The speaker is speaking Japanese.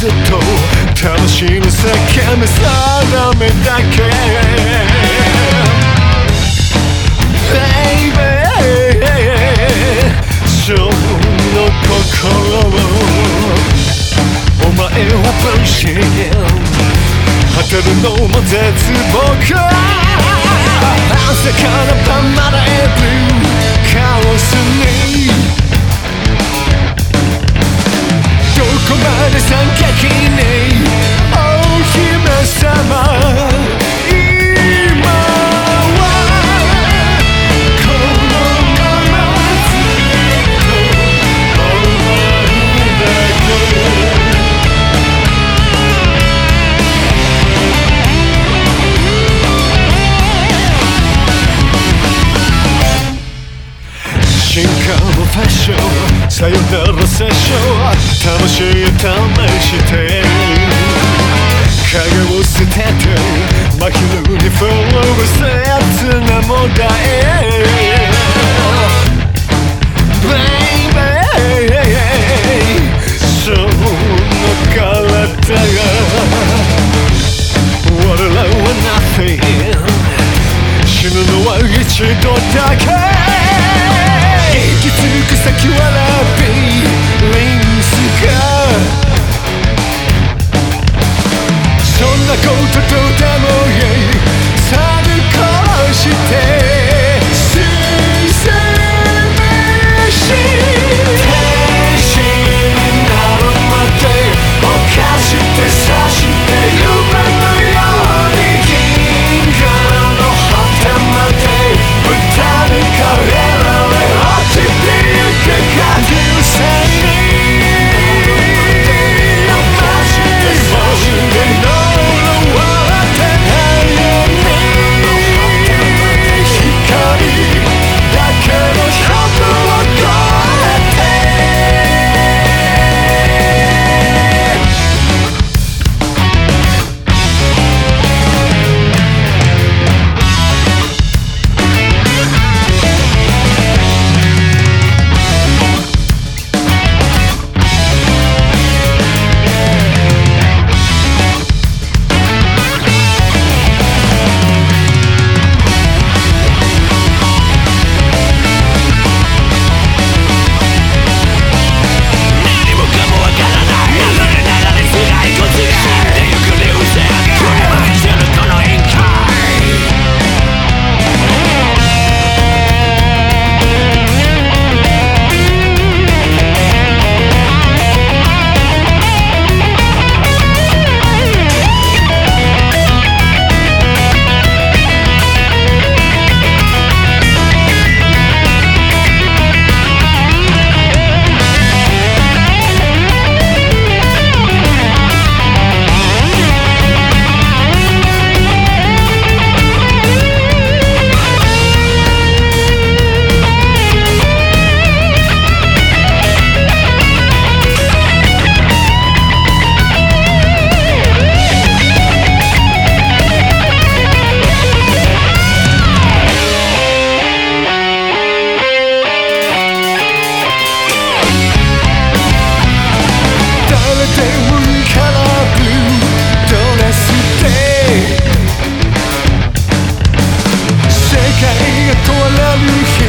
ずっと楽しむ叫び定めだけの心をお前果てるのも絶望か。ファッションさよなら。セッション楽しい試して影を捨てて真昼にフォローせつなもだえ Baby その体が笑わ nothing 死ぬのは一度だけこととでもえ。い去るからして。So I love you